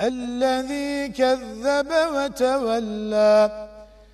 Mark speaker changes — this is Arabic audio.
Speaker 1: الذي كذب وتولى